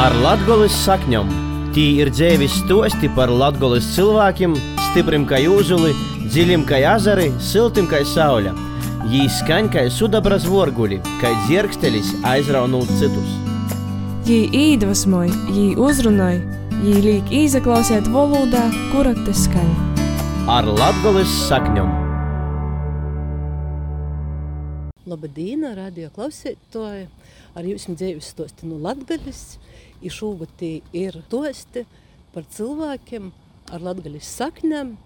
Ar latgolis sakņom tī ir dzēvis stosti par latgolis cilvēkiem, stiprim kā jūzuli, dziļim kā azari, siltim kā sauļa. Jī skaņ kā sudabras vorguļi, kā dzirkstelis aizraunot citus. Jī īdvesmoj, jī uzrunoj, jī līk īzaklausiet valodā, kura te skaņ. Ar latgolis sakņom! Labdien, radio klausītāji! Ar jums dzīves stosti no Latgaļas. Šogad ir tosti par cilvēkiem ar latgaļas saknēm.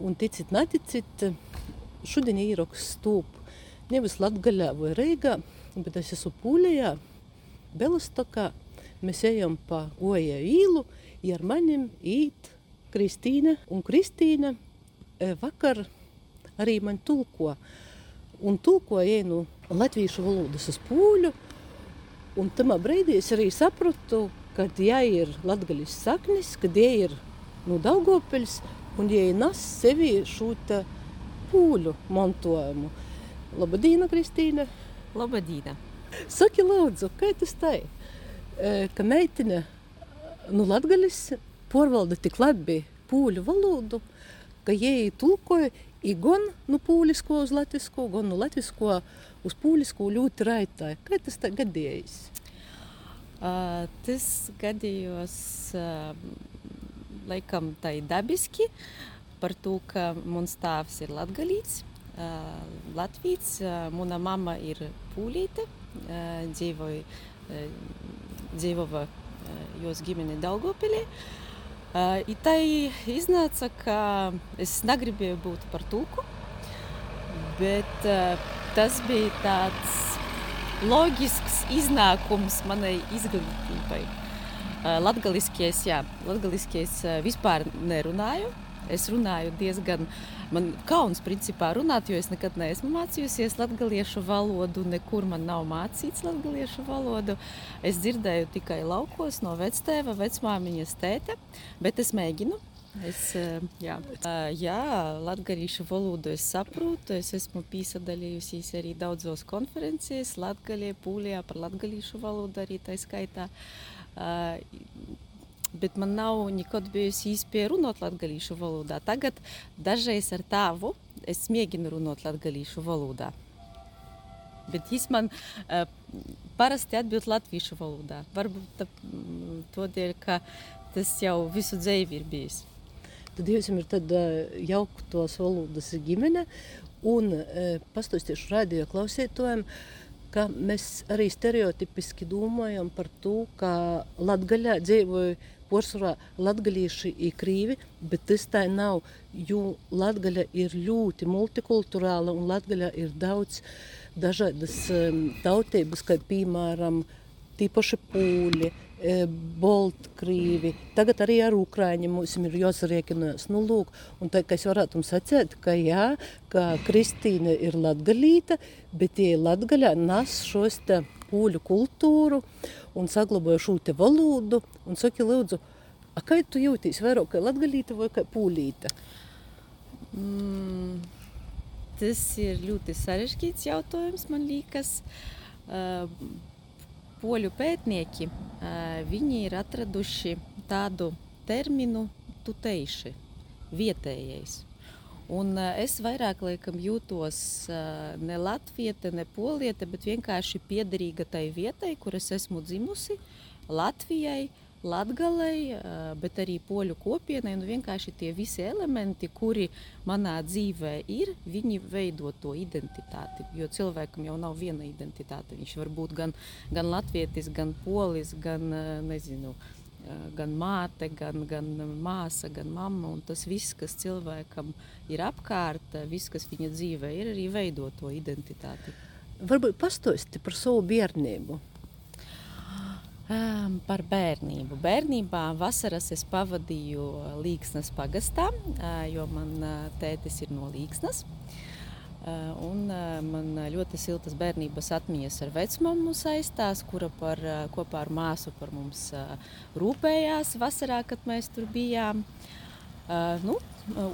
Un ticit, neticit, šodien ieraksts stūp nevis Latgaļā vai Reigā, bet es esmu Pūlijā, Belostokā. Mēs ejam pa Oja īlu, ja ar manim īt Kristīna un Kristīna vakar arī man tulko un tulkoja no latviešu valodas uz pūļu. Un tamā brīdī es arī sapratu, ka ja ir latgaļas saknis, kad tie ir no Daugopils un ja nes sevi šo pūļu montojumu. Labadīna, Kristīna! Labadīna! Saki lūdzu, kā tas tai? Ka meitene no latgaļas porvalda tik labi pūļu valodu, ka jai tulkoja I gan nu pūlisko uz latvisko, gan nu latvisko uz pūlisko ļoti raitāji. Kā tas tā gadījās? Uh, tas gadījos uh, laikam tai dabiski par to, ka mans tēvs ir latgalīts, uh, latvīts, uh, mana mama ir pūlīte, uh, dzīvoja, uh, dzīvova uh, jos ģimene Daugopilī. Uh, tai iznāca, ka es negribēju būt par tulku, bet tas bija tāds loģisks iznākums manai izglītībai. Latgaliskies, jā, latgaliskies vispār nerunāju. Es runāju diezgan Man kauns principā runāt, jo es nekad neesmu mācījusies latviešu valodu, nekur man nav mācīts latviešu valodu. Es dzirdēju tikai laukos no vectēva, vecmāmiņas tēta, bet es mēģinu. Es, eh, jā, eh, jā latviešu valodu es saprotu. Es esmu piesaistījusies arī daudzos konferencēs, Latvijā, Pūlijā par latviešu valodu arī tā skaitā. Uh, bet man nav nekad bijusi iespēja runāt latviešu valodā. Tagad dažreiz ar tēvu es mēģinu runāt latviešu valodā. Bet viņš man uh, parasti atbild latviešu valodā. Varbūt tā, tādēļ, ka tas jau visu dzīvi ir bijis. Tad jums ir tāda jauka tos valodas ģimene. Un pastāstīšu radio klausītājiem, ka mēs arī stereotipiski domājam par to, ka Latgaļā dzīvoja Porcelāna latgadījuši ir krīvi, bet tas tā nav, jo Latgaļa ir ļoti multikulturāla un Latgaļā ir daudz dažādas um, tautības, kā piemēram tīpaši pūļi, Baltkrievi, tagad arī ar Ukrāņiem mums ir jāsariekinās. Nu, lūk, un tā, ka es varētu jums sacēt, ka jā, ka Kristīna ir latgalīta, bet tie latgaļā nes šos te pūļu kultūru un saglabāju šo te valodu. Un saki, lūdzu, a, kā tu jūties vairāk kā latgalīta vai kā pūlīta? Mm, tas ir ļoti sarežģīts jautājums, man liekas. Uh, poļu pētnieki, viņi ir atraduši tādu terminu tuteiši, vietējais. Un es vairāk laikam jūtos ne latvieta, ne polieta, bet vienkārši piederīga tai vietai, kur es esmu dzimusi, Latvijai, Latgalei, bet arī poļu kopienai. Nu, vienkārši tie visi elementi, kuri manā dzīvē ir, viņi veido to identitāti. Jo cilvēkam jau nav viena identitāte. Viņš var būt gan, gan latvietis, gan polis, gan nezinu gan māte, gan, gan māsa, gan mamma. Tas viss, kas cilvēkam ir apkārt, viss, kas viņa dzīvē ir, arī veido to identitāti. Varbūt pastāsti par savu bērnību. Um, par bērnību. Bērnībā vasaras es pavadīju Līksnes pagastā, jo man tētis ir no Līksnes. Eh, un eh, man ļoti siltas bērnības atmiņas ar vecmāmu saistās, kura par, eh, kopā ar māsu par mums rūpējās vasarā, kad mēs tur bijām. Nu,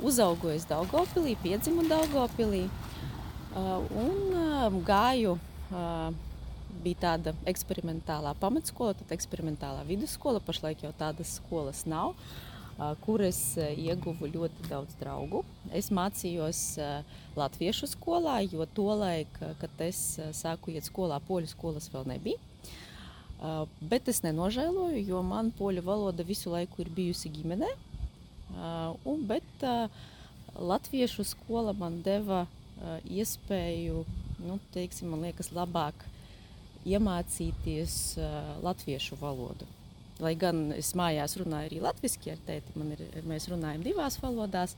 uzaugu es Daugopilī, piedzimu Daugopilī un gāju bija tāda eksperimentālā pamatskola, tad eksperimentālā vidusskola. Pašlaik jau tādas skolas nav, kur es ieguvu ļoti daudz draugu. Es mācījos latviešu skolā, jo tolaik, kad es sāku iet skolā, poļu skolas vēl nebija. Bet es nenožēloju, jo man poļu valoda visu laiku ir bijusi ģimenē. Un, bet latviešu skola man deva iespēju, nu, teiksim, man liekas, labāk iemācīties uh, latviešu valodu. Lai gan es mājās runāju arī latviešu ar tēti, ir, mēs runājam divās valodās,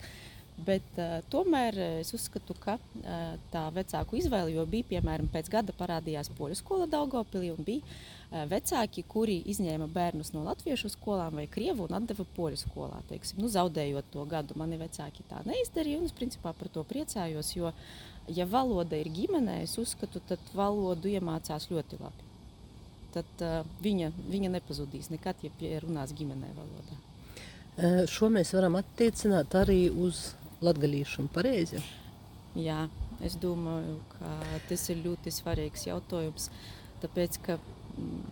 bet uh, tomēr es uzskatu, ka uh, tā vecāku izvēle, jo bija, piemēram, pēc gada parādījās poļu skola Daugopilī un bija uh, vecāki, kuri izņēma bērnus no latviešu skolām vai krievu un atdeva poļu skolā, teiksim, nu, zaudējot to gadu. Mani vecāki tā neizdarīja un es principā par to priecājos, jo ja valoda ir ģimenē, es uzskatu, tad valodu iemācās ļoti labi. Tad uh, viņa, viņa nepazudīs nekad, ja runās ģimenē valodā. Šo mēs varam attiecināt arī uz latgalīšanu, pareizi? Jā, es domāju, ka tas ir ļoti svarīgs jautājums, tāpēc, ka mm,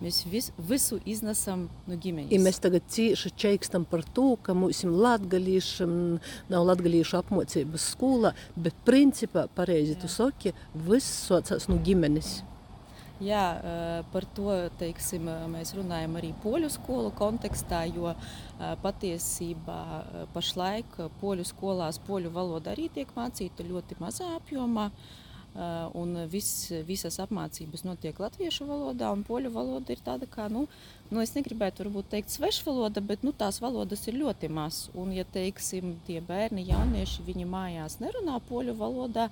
Mēs vis, visu iznesam no ģimenes. Ja mēs tagad cieši čeikstam par to, ka mums latgalīšam nav latgalīšu apmocības skolā, bet principā, pareizi tu saki, viss socās no ģimenes. Jā, par to teiksim, mēs runājam arī poļu skolu kontekstā, jo patiesībā pašlaik poļu skolās poļu valoda arī tiek mācīta ļoti mazā apjomā. Uh, un vis, visas apmācības notiek latviešu valodā, un poļu valoda ir tāda kā, nu, nu es negribētu varbūt teikt svešvaloda, bet nu, tās valodas ir ļoti maz. Un, ja teiksim, tie bērni, jaunieši, viņi mājās nerunā poļu valodā,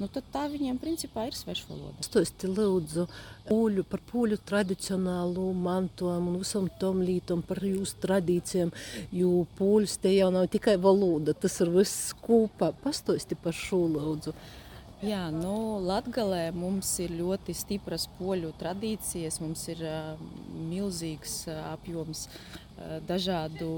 nu, tad tā viņiem principā ir svešvaloda. Stāsti lūdzu pūļu, par pūļu tradicionālu mantojumu un visam tom lītam par jūsu tradīcijām, jo pūļus te jau nav tikai valoda, tas ir viss kopā. Pastāsti par šo lūdzu. Jā, nu, Latvijā mums ir ļoti stipras poļu tradīcijas. Mums ir uh, milzīgs uh, apjoms uh, dažādu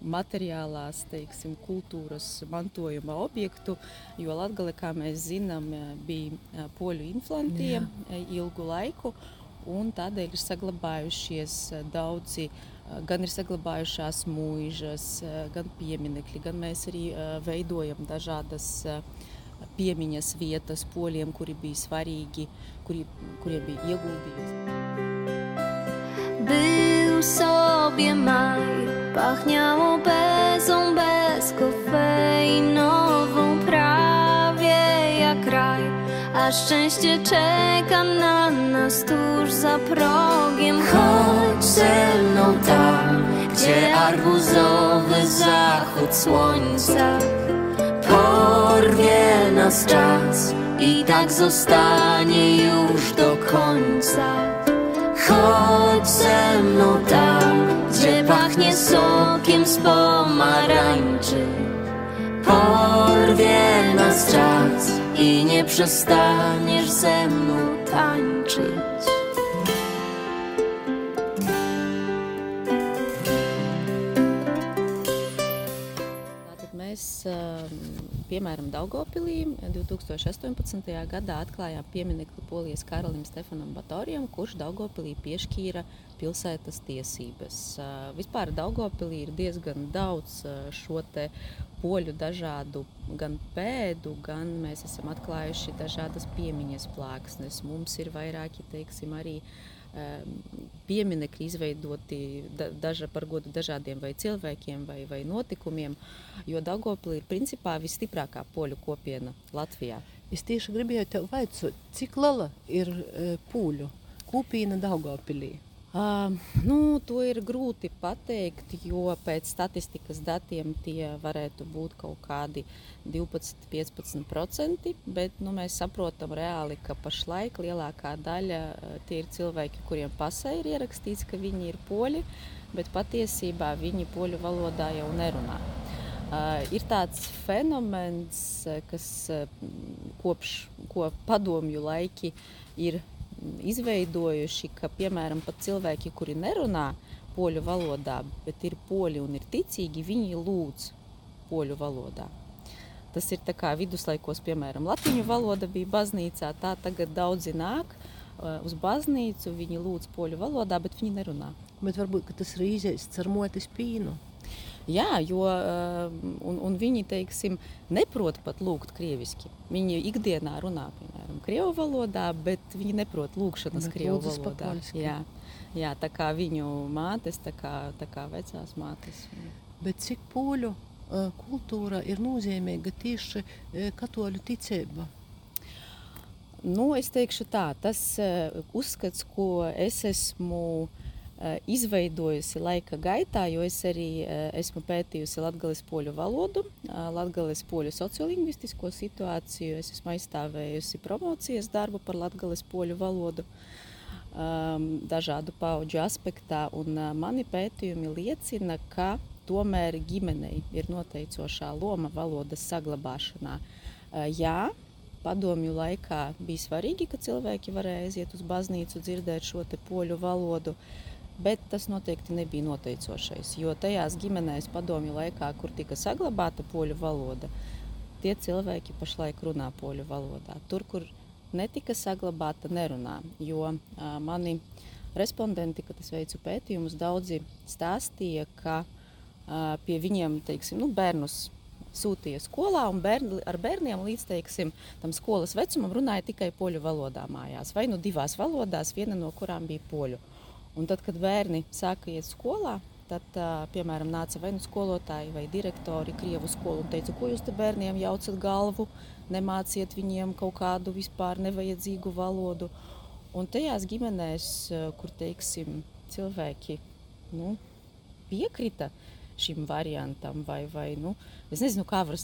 materiālās, teiksim, kultūras mantojuma objektu. Jo Latvijā, kā mēs zinām, bija poļu inflantija ilgu laiku. Tādēļ ir saglabājušies daudzi gan ir saglabājušās mūžas, gan pieminekļi, gan mēs arī veidojam dažādas piemiņas vietas poļiem, kuri bija svarīgi, kuri, kuriem bija ieguldījums. Był sobie maj, pachniało bezą, bez kofeinową, prawie jak raj, a szczęście czeka na nas tuż za progiem. Chodź ze mną tam, gdzie arbuzowy zachód słońca porwie nas czas i tak zostanie już do końca. Chodź ze mną tam, gdzie pachnie sokiem z pomarańczy. Porwie nas czas i nie przestaniesz ze mną tańczyć. Piemēram, Daugopilī 2018. gadā atklājām pieminekli Polijas karalim Stefanam Batorijam, kurš Daugopilī piešķīra pilsētas tiesības. Vispār Daugopilī ir diezgan daudz šo te poļu dažādu gan pēdu, gan mēs esam atklājuši dažādas piemiņas plāksnes. Mums ir vairāki, teiksim, arī uh, pieminekļi izveidoti daža, par godu dažādiem vai cilvēkiem vai, vai notikumiem, jo Daugopili ir principā visstiprākā poļu kopiena Latvijā. Es tieši gribēju tev vaicāt, cik liela ir pūļu kopiena Daugopilī? Uh, nu, to ir grūti pateikt, jo pēc statistikas datiem tie varētu būt kaut kādi 12, 15%. Bet nu, mēs saprotam reāli, ka pašlaik lielākā daļa tie ir cilvēki, kuriem pasē ir ierakstīts, ka viņi ir poļi, bet patiesībā viņi poļu valodā jau nerunā. Uh, ir tāds fenomens, kas kopš ko padomju laiki ir izveidojuši, ka piemēram pat cilvēki, kuri nerunā poļu valodā, bet ir poļi un ir ticīgi, viņi lūdz poļu valodā. Tas ir kā viduslaikos, piemēram, latviešu valoda bija baznīcā, tā tagad daudzi nāk. uh, uz baznīcu, viņi lūdz poļu valodā, bet viņi nerunā. Bet varbūt tas ir izēsts ar motis pīnu. Jā, jo un, un viņi teiksim, neprot pat lūgt krieviski. Viņi ikdienā runā piemēram krievu valodā, bet viņi neprot lūgšanas krievu valodā. Jā, jā, tā kā viņu mātes, tā kā, tā kā vecās mātes. Bet cik poļu uh, kultūra ir nozīmīga tieši uh, katoļu ticība? Nu, es teikšu tā, tas uh, uzskats, ko es esmu uh, izveidojusi laika gaitā, jo es arī esmu pētījusi latgales poļu valodu, latgales poļu sociolingvistisko situāciju, es esmu aizstāvējusi promocijas darbu par latgales poļu valodu dažādu pauģu aspektā, un mani pētījumi liecina, ka tomēr ģimenei ir noteicošā loma valodas saglabāšanā. Jā, padomju laikā bija svarīgi, ka cilvēki varēja aiziet uz baznīcu, dzirdēt šo poļu valodu, bet tas noteikti nebija noteicošais. Jo tajās ģimenēs padomju laikā, kur tika saglabāta poļu valoda, tie cilvēki pašlaik runā poļu valodā. Tur, kur netika saglabāta, nerunā. Jo mani respondenti, kad es veicu pētījumus, daudzi stāstīja, ka pie viņiem teiksim, nu, bērnus sūtīja skolā, un bērni, ar bērniem līdz teiksim, tam skolas vecumam runāja tikai poļu valodā mājās, vai nu divās valodās, viena no kurām bija poļu. Un tad, kad bērni sāka iet skolā, tad, uh, piemēram, nāca vai nu skolotāji vai direktori Krievu skolu un teica, ko jūs te bērniem jaucat galvu, nemāciet viņiem kaut kādu vispār nevajadzīgu valodu. Un tajās ģimenēs, uh, kur, teiksim, cilvēki nu, piekrita šim variantam, vai, vai nu, es nezinu, kā var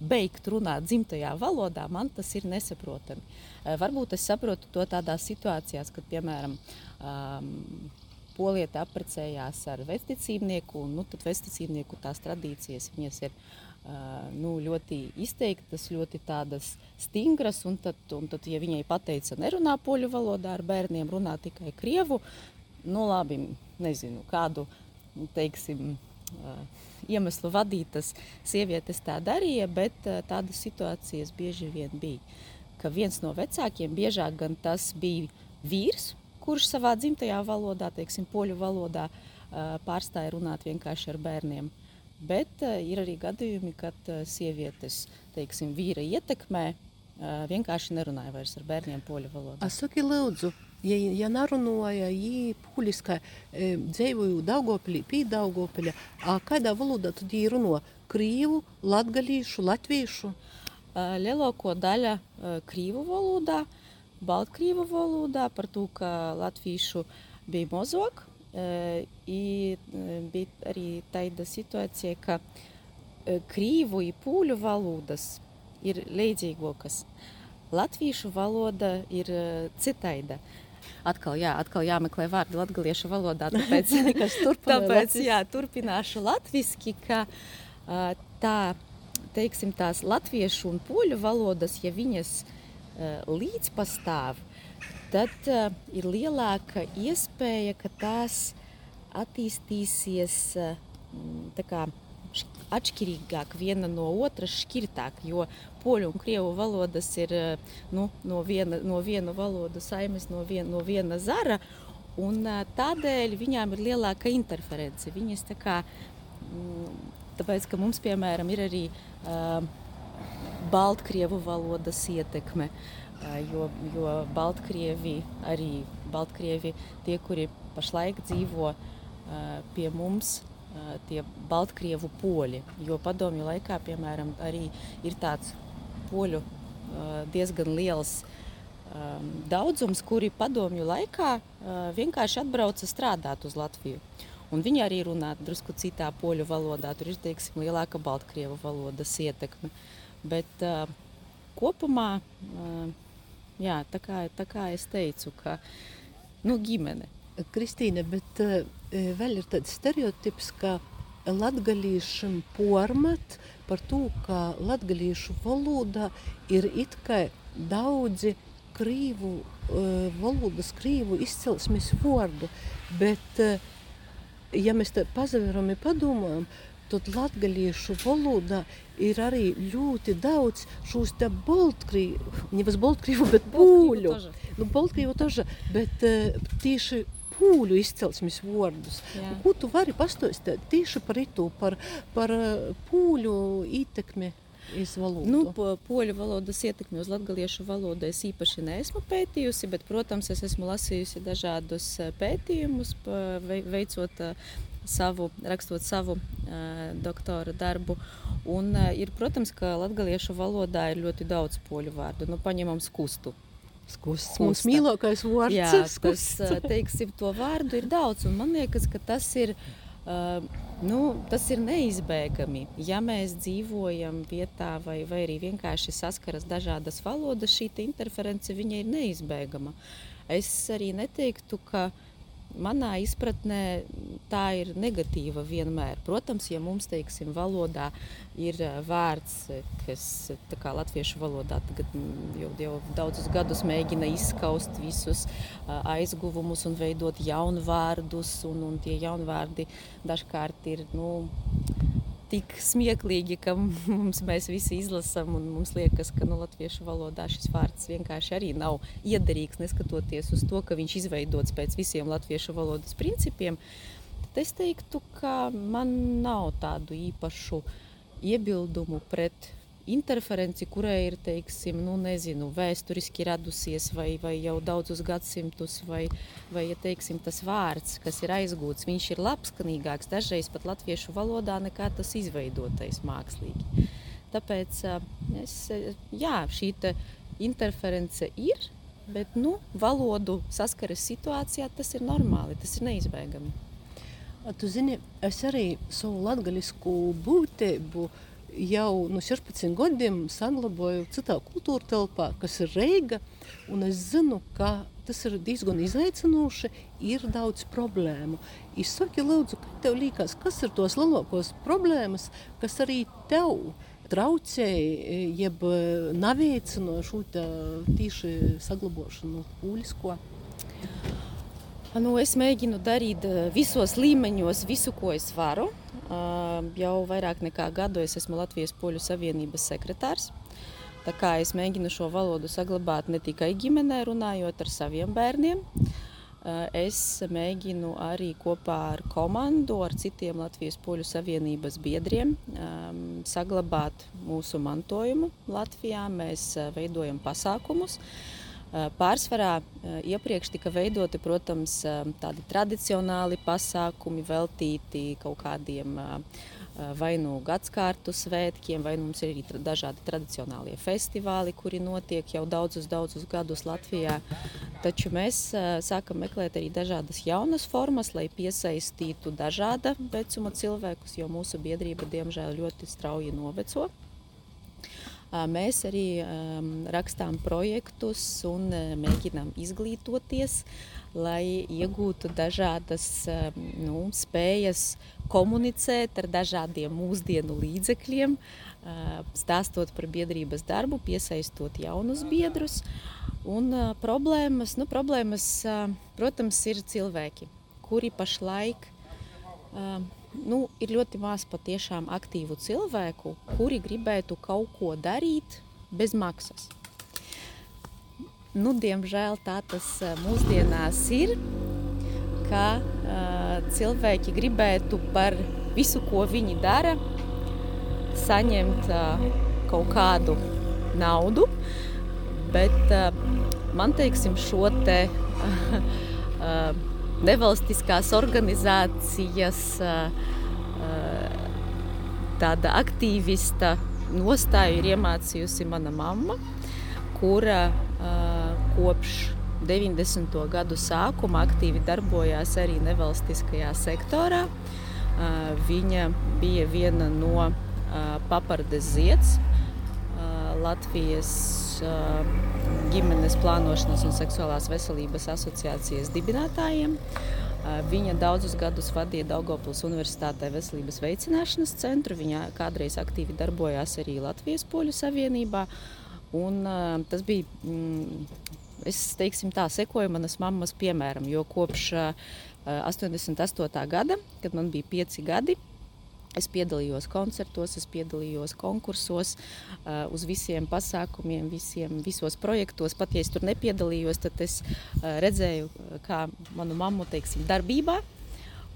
beigt runāt dzimtajā valodā, man tas ir nesaprotami. Uh, varbūt es saprotu to tādās situācijās, kad, piemēram, um, polieta apprecējās ar vecticībnieku, un nu, tad vecticībnieku tās tradīcijas viņas ir uh, nu, ļoti izteiktas, ļoti tādas stingras, un tad, un tad, ja viņai pateica nerunā poļu valodā ar bērniem, runā tikai krievu, nu labi, nezinu, kādu, teiksim, iemeslu vadītas sievietes tā darīja, bet uh, tādas situācijas bieži vien bija. Ka viens no vecākiem, biežāk gan tas bija vīrs, kurš savā dzimtajā valodā, teiksim, poļu valodā, pārstāja runāt vienkārši ar bērniem. Bet ir arī gadījumi, kad sievietes, teiksim, vīra ietekmē, vienkārši nerunāja vairs ar bērniem poļu valodā. Saki, lūdzu, ja, ja narunāja jī pūliskā e, dzīvoju Daugopilī, pī Daugopilī, kādā valodā tad jī runo? Krīvu, latgalīšu, latviešu? Lielāko daļa krīvu valodā, Baltkrievu valodā, par to, ka latviešu bija mazāk. Bija arī tāda situācija, ka krīvu un pūļu valodas ir līdzīgākas. Latviešu valoda ir citaida. Atkal, jā, atkal jāmeklē vārdi latviešu valodā. Tāpēc, tāpēc jā, turpināšu latviešu, ka tā, teiksim, tās latviešu un poļu valodas, ja viņas ir līdzpastāv, tad uh, ir lielāka iespēja, ka tās attīstīsies uh, kā, atšķirīgāk viena no otras, šķirtāk, jo poļu un krievu valodas ir nu, no, viena, no viena valodu saimes, no, vien, no viena zara, un uh, tādēļ viņām ir lielāka interference. Viņas tā kā, mm, tāpēc, ka mums, piemēram, ir arī uh, Baltkrievu valodas ietekme. Jo, jo Baltkrievi, arī Baltkrievi, tie, kuri pašlaik dzīvo pie mums, tie Baltkrievu poļi. Jo padomju laikā, piemēram, arī ir tāds poļu diezgan liels daudzums, kuri padomju laikā vienkārši atbrauca strādāt uz Latviju. Un viņi arī runā drusku citā poļu valodā. Tur ir teiksim, lielāka Baltkrievu valodas ietekme. Bet uh, kopumā, uh, jā, tā, kā, tā kā es teicu, ka nu, ģimene. Kristīne, bet uh, vēl ir tāds stereotips, ka latgalīšiem pormat par to, ka latgalīšu valodā ir it kā daudzi krīvu uh, valodas, krīvu izcelsmes vārdu, bet uh, ja mēs tā pazaveram un padomājam, tad latgaliešu valodā ir arī ļoti daudz šos te Baltkrievu, nevis Baltkrievu, bet pūļu. Nu, Baltkrievu taža, bet uh, tieši pūļu izcelsmes vārdus. Ko tu vari pastāstīt tieši par itu, par, par eh, pūļu ietekmi? Nu, po, poļu valodas ietekmi uz latviešu valodu es īpaši neesmu pētījusi, bet, protams, es esmu lasījusi dažādus eh, pētījumus, veicot eh, savu, rakstot savu uh, doktora darbu. Un, uh, ir, protams, ka latviešu valodā ir ļoti daudz poļu vārdu. Nu, paņemam skustu. Skusts, mums mīļākais vārds. Jā, tas, teiksim, to vārdu ir daudz, un man liekas, ka tas ir, uh, nu, tas ir neizbēgami. Ja mēs dzīvojam vietā vai, vai arī vienkārši saskaras dažādas valodas, šī interference ir neizbēgama. Es arī neteiktu, ka uh, manā izpratnē tā ir negatīva vienmēr. Protams, ja mums, teiksim, valodā ir vārds, kas kā latviešu valodā tagad mm, jau, jau daudzus gadus mēģina izskaust visus aizguvumus un veidot jaunu vārdus, un, un tie jaunvārdi dažkārt ir, nu, tik smieklīgi, ka mums mēs visi izlasām, un mums liekas, ka nu, latviešu valodā šis vārds vienkārši arī nav iederīgs, neskatoties uz to, ka viņš izveidots pēc visiem latviešu valodas principiem. Tad es teiktu, ka man nav tādu īpašu iebildumu pret interferenci, kurai ir teiksim, nu, nezinu, vēsturiski radusies vai, vai jau daudzus gadsimtus, vai, vai ja teiksim, tas vārds, kas ir aizgūts, viņš ir labskanīgāks dažreiz pat latviešu valodā nekā tas izveidotais mākslīgi. Tāpēc es, jā, šī interference ir, bet nu, valodu saskares situācijā tas ir normāli, tas ir neizbēgami. Tu zini, es arī savu latgaļisku būtību uh, jau no 16 gadiem saglabāju citā kultūra telpā, kas ir Reiga. Es zinu, ka tas ir diezgan izaicinoši, ir daudz problēmu. Izsaki, lūdzu, kā tev liekas, kas ir tos lielākos problēmas, kas arī tev traucēja, jeb neveicina šo tīši saglabāšanu pūlisko? Nu, es mēģinu darīt visos līmeņos visu, ko es varu. Jau vairāk nekā gadu es esmu Latvijas Poļu Savienības sekretārs. Tā kā es mēģinu šo valodu saglabāt ne tikai ģimenē, runājot ar saviem bērniem, es mēģinu arī kopā ar komandu, ar citiem Latvijas Poļu Savienības biedriem saglabāt mūsu mantojumu Latvijā. Mēs veidojam pasākumus. Pārsvarā iepriekš tika veidoti, protams, tādi tradicionāli pasākumi, veltīti kaut kādiem vai nu gadsimtu svētkiem, vai nu mums ir arī dažādi tradicionālie festivāli, kuri notiek jau daudzus, daudzus gadus Latvijā. Taču mēs sākam meklēt arī dažādas jaunas formas, lai piesaistītu dažāda vecuma cilvēkus, jo mūsu biedrība diemžēl ļoti strauji noveco. Mēs arī rakstām projektus un mēģinām izglītoties, lai iegūtu dažādas nu, spējas komunicēt ar dažādiem mūsdienu līdzekļiem, stāstot par biedrības darbu, piesaistot jaunus biedrus. Un problēmas, nu, problēmas protams, ir cilvēki, kuri pašlaik nu, ir ļoti maz patiešām aktīvu cilvēku, kuri gribētu kaut ko darīt bez maksas. Nu, diemžēl tā tas eh, mūsdienās ir, ka uh, cilvēki gribētu par visu, ko viņi dara, saņemt uh, kaut kādu naudu, bet uh, man teiksim šo te uh, nevalstiskās organizācijas tāda aktīvista nostāju ir iemācījusi mana mamma, kura kopš 90. gadu sākuma aktīvi darbojās arī nevalstiskajā sektorā. Viņa bija viena no papardes zieds Latvijas ģimenes plānošanas un seksuālās veselības asociācijas dibinātājiem. Viņa daudzus gadus vadīja Daugopils Universitātē veselības veicināšanas centru. Viņa kādreiz aktīvi darbojās arī Latvijas Poļu Savienībā. Un, tas bija, mm, es teiksim tā, sekoju manas mammas piemēram, jo kopš uh, 88. gada, kad man bija pieci gadi, Es piedalījos koncertos, es piedalījos konkursos, uh, uz visiem pasākumiem, visiem, visos projektos. Pat ja es tur nepiedalījos, tad es uh, redzēju, kā manu mammu teiksim, darbībā.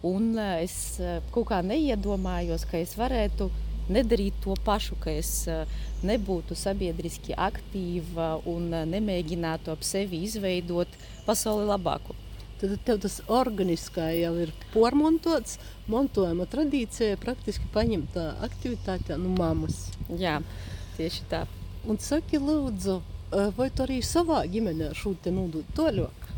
Un uh, es uh, kaut kā neiedomājos, ka es varētu nedarīt to pašu, ka es uh, nebūtu sabiedriski aktīva un uh, nemēģinātu ap sevi izveidot pasauli labāku tad tev tas organiskā jau ir pormontots, montojuma tradīcija praktiski paņemta aktivitātē no mammas. Jā, tieši tā. Un saki lūdzu, vai tu arī savā ģimenē šo te nodot toļok?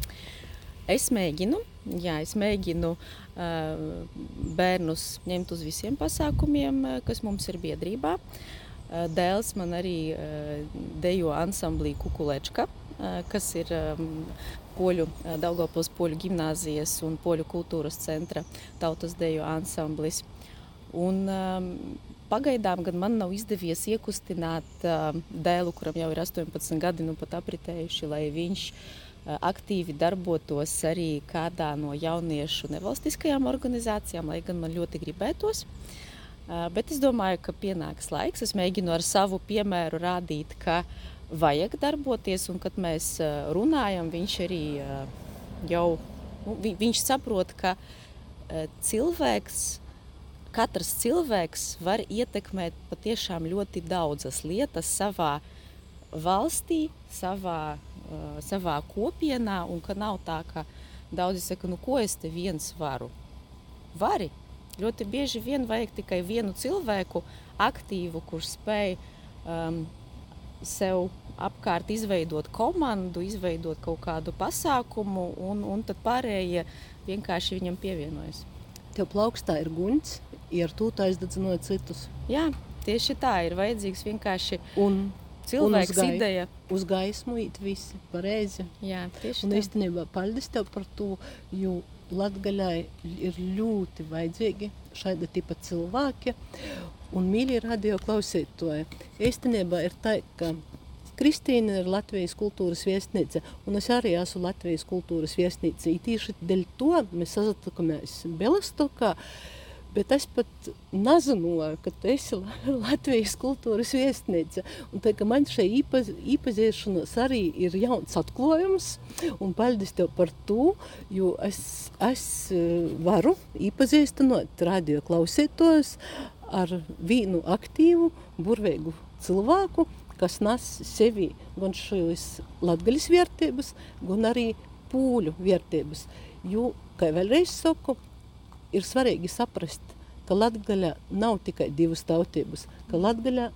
Es mēģinu, jā, es mēģinu uh, bērnus ņemt uz visiem pasākumiem, kas mums ir biedrībā. Uh, dēls man arī uh, dejo ansamblī Kukulečka, kas ir poļu, Daugavpils poļu gimnāzijas un poļu kultūras centra tautas deju ansamblis. Un, um, pagaidām gan man nav izdevies iekustināt uh, dēlu, kuram jau ir 18 gadi, nu pat apritējuši, lai viņš uh, aktīvi darbotos arī kādā no jauniešu nevalstiskajām organizācijām, lai gan man ļoti gribētos. Uh, bet es domāju, ka pienāks laiks. Es mēģinu ar savu piemēru rādīt, ka uh, vajag darboties, un kad mēs runājam, viņš arī jau nu, viņš saprot, ka cilvēks, katrs cilvēks var ietekmēt patiešām ļoti daudzas lietas savā valstī, savā, savā kopienā, un ka nav tā, ka daudzi saka, nu ko es te viens varu. Vari. Ļoti bieži vien vajag tikai vienu cilvēku, aktīvu, kurš spēj um, sev apkārt izveidot komandu, izveidot kaut kādu pasākumu, un, un tad pārējie vienkārši viņam pievienojas. Tev plaukstā ir guņs, ar to aizdedzinot citus. Jā, tieši tā ir vajadzīgs vienkārši. Un cilvēks uz gai, ideja. Uz gaismu īt visi pareizi. Jā, tieši un tā. īstenībā paldies tev par to, jo Latgaļai ir ļoti vajadzīgi šāda tipa cilvēki un mīļi radio klausītoji. Īstenībā ir tā, ka Kristīna ir Latvijas kultūras viesnīca, un es arī esmu Latvijas kultūras viesnīca. I tieši dēļ to mēs sazatikamies Belastokā, bet es pat nezināju, ka tu esi Latvijas kultūras viesnīca. Un tā, ka man šai īpaz, īpazīšanās arī ir jauns atklājums, un paldies tev par to, jo es, es eh, varu iepazīstinot radio klausītājus ar vienu aktīvu, burvīgu cilvēku, kas nes sevi gan šīs latgaļas vērtības, gan arī pūļu vērtības. Jo, kā vēlreiz saku, ir svarīgi saprast, ka Latgaļā nav tikai divas tautības, ka Latgaļā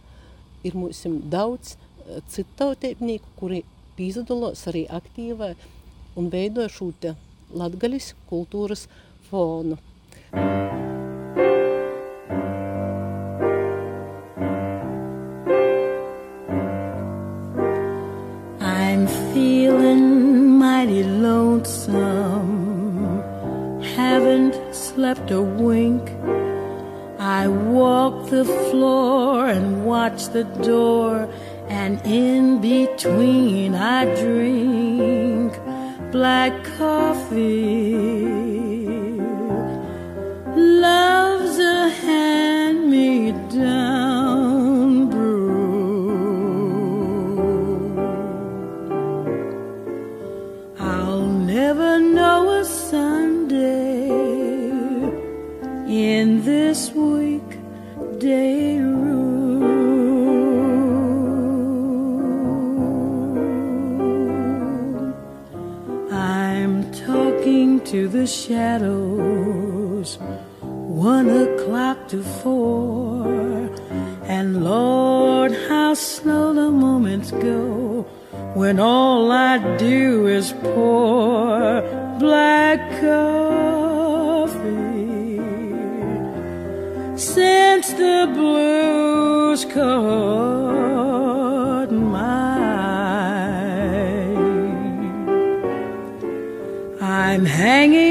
ir mums daudz eh, citu tautībnieku, kuri pīzadalos arī aktīvai un veido šo te latgaļas kultūras fonu. I'm slept a wink. I walk the floor and watch the door, and in between I drink black coffee. This weekday room. I'm talking to the shadows, one o'clock to four. And Lord, how slow the moments go when all I do is pour black coffee. Since the blues caught my eye, I'm hanging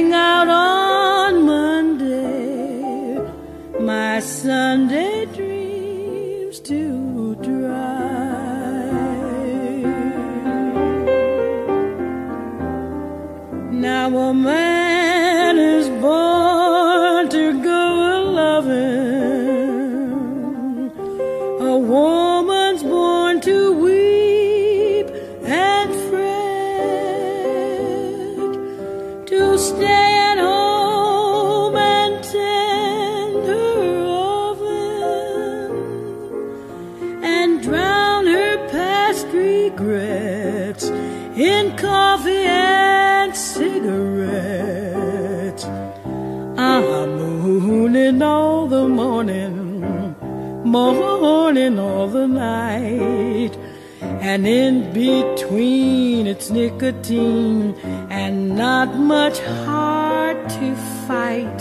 morning or the night. And in between it's nicotine and not much heart to fight.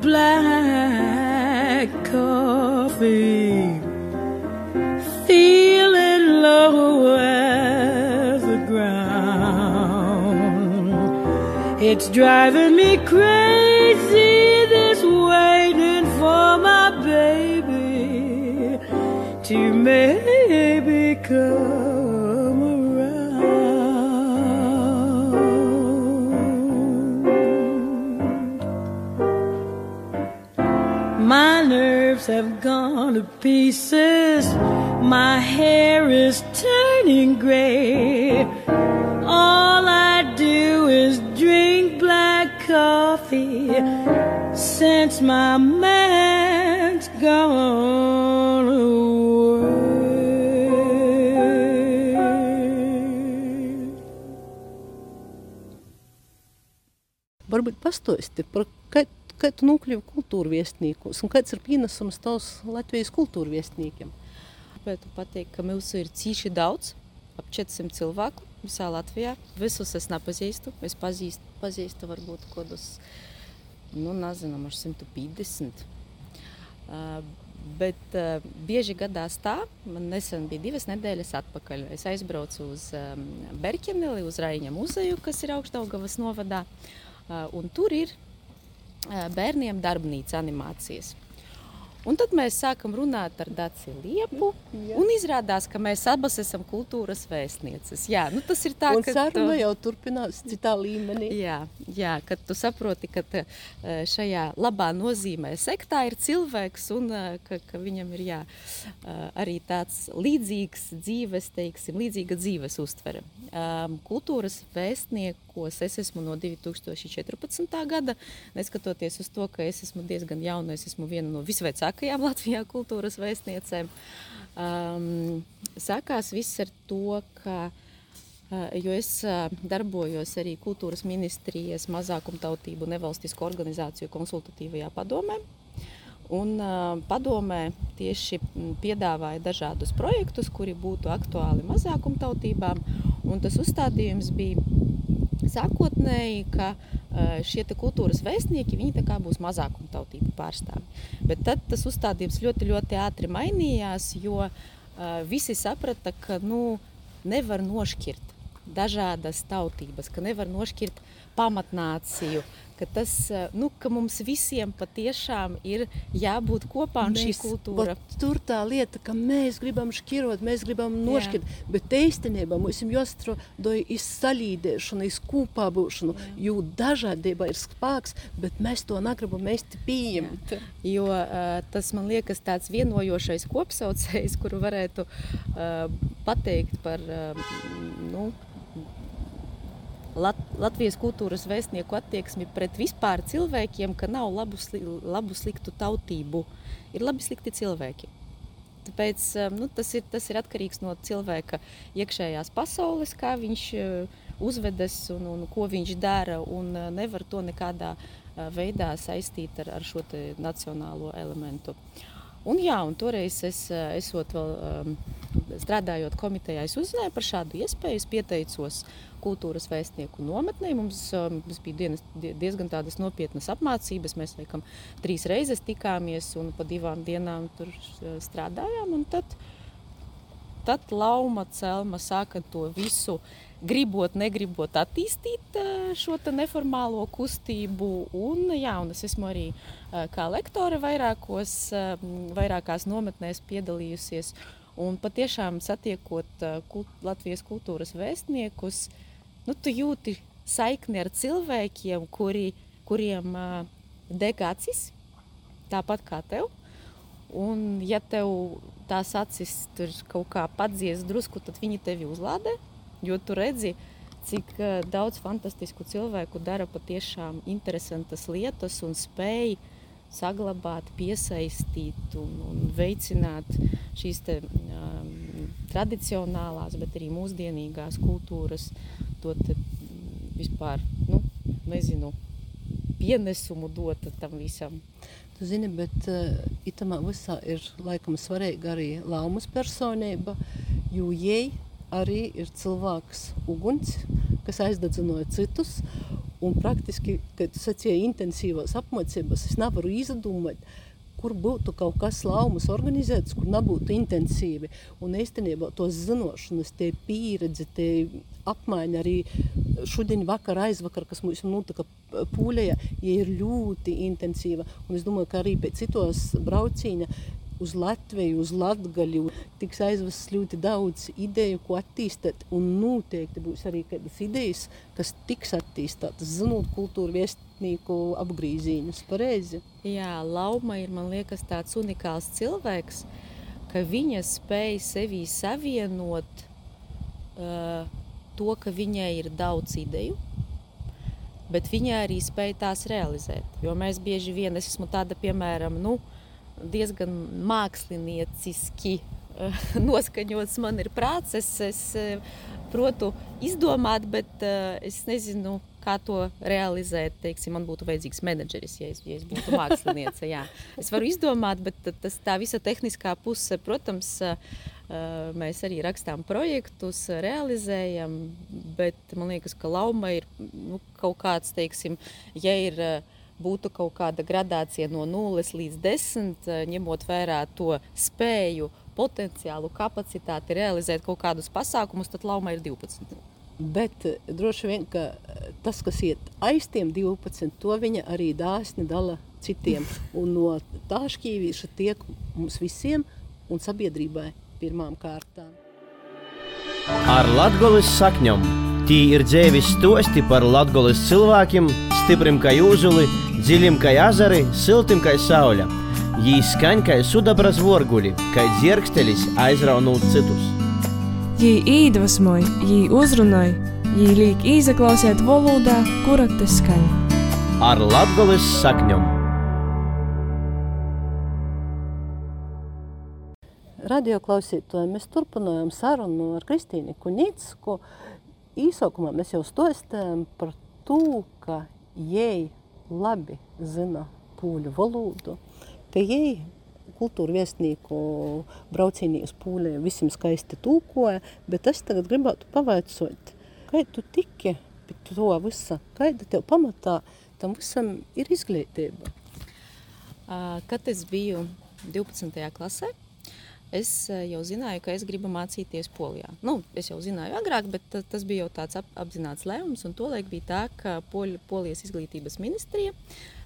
Black coffee, feeling low as the ground. It's driving me crazy maybe come around. My nerves have gone to pieces. My hair is turning gray. All I do is drink black coffee since my man's gone Varbūt pastosti par kā, kā tu nokļuvi kultūra viestnīkos un kāds ir pienesums tavs Latvijas kultūra viestnīkiem? Gribētu pateikt, ka mūsu ir cīši daudz, ap 400 cilvēku visā Latvijā. Visus es nepazīstu. Es pazīstu, pazīstu varbūt kādus, nu, nezinu, ar 150. Uh, bet uh, bieži gadās tā, man nesen bija divas nedēļas atpakaļ. Es aizbraucu uz um, Berķeneli, uz Raņa muzeju, kas ir Augstdaugavas novadā. Uh, un tur ir uh, bērniem darbnīca animācijas. Un tad mēs sākam runāt ar Dāci Liepu. Un izrādās, ka mēs abas esam kultūras vēstnieces. Jā, nu tas ir tā, Un ka saruna tu- jau turpinās citā līmenī. Jā, jā, kad tu saproti, ka eh, šajā labā nozīmē sektā ir cilvēks un eh, ka, ka viņam ir jā, eh, arī tāds līdzīgs dzīves, teiksim, līdzīga dzīves uztvere. Kultūras vēstniekos es esmu no 2014. gada, neskatoties uz to, ka es esmu diezgan jauna, es esmu viena no visvecākajām Latvijā kultūras vēstniecēm. Um, sākās viss ar to, ka Jo es darbojos arī kultūras ministrijas mazākumtautību nevalstisko organizāciju konsultatīvajā padomē. Un padomē tieši piedāvāja dažādus projektus, kuri būtu aktuāli mazākumtautībām. Un tas uzstādījums bija sākotnēji, ka šie kultūras vēstnieki viņi tā kā būs mazākumtautību pārstāvi. Bet tad tas uzstādījums ļoti, ļoti ātri mainījās, jo visi saprata, ka nu, nevar nošķirt dažādas tautības, ka nevar nošķirt pamatnāciju, ka, tas, eh, nu, ka mums visiem patiešām ir jābūt kopā un šī kultūra. Tur tā lieta, ka mēs gribam šķirot, mēs gribam nošķirt, Jā. bet īstenībā mums ir jāstrādā uz salīdēšanu, uz kopā būšanu, jo dažādība ir spēks, bet mēs to negribam mest pieņemt. Jo uh, tas man liekas tāds vienojošais kopsaucējs, kuru varētu uh, pateikt par uh, nu, Lat Latvijas kultūras vēstnieku attieksmi pret vispār cilvēkiem, ka nav labu, sli labu sliktu tautību, ir labi slikti cilvēki. Tāpēc um, nu, tas, ir, tas ir atkarīgs no cilvēka iekšējās pasaules, kā viņš uh, uzvedas un, un ko viņš dara. Uh, nevar to nekādā uh, veidā saistīt ar, ar šo nacionālo elementu. Un, jā, un toreiz es uh, esot vēl um, strādājot komitejā, es uzzināju par šādu iespēju. Es pieteicos kultūras vēstnieku nometnē. Mums, um, mums bija dienas, die- diezgan tādas nopietnas apmācības. Mēs laikam trīs reizes tikāmies un pa divām dienām tur strādājām. Tad, tad Lauma Celma sāka to visu. Gribot, negribot attīstīt uh, šo neformālo kustību, un, jā, un es esmu arī uh, kā lektore vairākos, um, vairākās nometnēs piedalījusies. Un patiešām satiekot kult, Latvijas kultūras vēstniekus, nu, tu jūti saikni ar cilvēkiem, kuri, kuriem deg acis, tāpat kā tev. Un, ja tev tās acis tur kaut kā padzies drusku, tad viņi tevi uzlādē. Jo tu redzi, cik daudz fantastisku cilvēku dara patiešām interesantas lietas un spēj saglabāt, piesaistīt un, un veicināt šīs te, um, tradicionālās, bet arī mūsdienīgās kultūras to te, vispār, nu, nezinu, pienesumu dot tam visam. Tu zini, bet uh, itamā visā ir laikam svarīga arī laumas personība, jo jai arī ir cilvēks uguns, kas aizdedzinoja citus, un praktiski, kad tu sacīji intensīvās apmācības, es nevaru izdomāt, kur būtu kaut kas laumas organizēts, kur nebūtu intensīvi. Un īstenībā tos zinošanas, tie pieredze, tie apmaiņa arī šodien vakar, aizvakar, kas mums notika pūlējā, ja ir ļoti intensīva. Un es domāju, ka arī pēc citos braucīņa uz Latviju, uz Latgaļu tiks aizvests ļoti daudz ideju, ko attīstīt, un noteikti būs arī kādas idejas, kas tiks attīstītas, zinot kultūru viestnieku apgrīzīņus, pareizi. Jā, Lauma ir, man liekas, tāds unikāls cilvēks, ka viņa spēj sevī savienot uh, to, ka viņai ir daudz ideju, bet viņa arī spēja tās realizēt. Jo mēs bieži vien, es esmu tāda, piemēram, nu, diezgan mākslinieciski uh, noskaņots man ir prāts. Es, es uh, protu izdomāt, bet uh, es nezinu, kā to realizēt. Teiksim, man būtu vajadzīgs menedžeris, ja es, ja es būtu māksliniece. Jā. Es varu izdomāt, bet tas, tā visa tehniskā puse, protams, mēs arī rakstām projektus, realizējam, bet man liekas, ka lauma ir nu, kaut kāds, teiksim, ja ir būtu kaut kāda gradācija no 0 līdz 10, ņemot vērā to spēju, potenciālu, kapacitāti realizēt kaut kādus pasākumus, tad lauma ir 12. Bet droši vien tas, kas iet aiz tiem 12, to viņa arī dāsni dala citiem. Un no tā šķīvīša tiek mums visiem un sabiedrībai pirmām kārtām. Ar Latvijas sakņom tī ir dzēvis stosti par Latvijas cilvēkiem, stiprim kā jūzuli, dziļim kā ezeri, siltim kā saule. Jī skaņ kā sudabras vorguļi, kā dzirkstelis aizraunot citus. Jī iedvesmoja, jī uzrunāja, jī liek izaklausīt valodā, kura te skaņ. Ar Latvijas sakņom! radioklausītāji, mēs turpinājām sarunu ar Kristīnu Kunīcku. Īsākumā mēs jau stostājām par to, ka jai labi zina pūļu valodu, ka jai kultūra viesnīku braucienī uz pūļiem visiem skaisti tūkoja, bet es tagad gribētu pavaicot, kā tu tiki pie to visa, kāda tev pamatā tam visam ir izglītība? Kad es biju 12. klasē, es jau zināju, ka es gribu mācīties Polijā. Nu, es jau zināju agrāk, bet tas bija jau tāds ap, apzināts lēmums. Un tolaik bija tā, ka Poļ, Polijas izglītības ministrija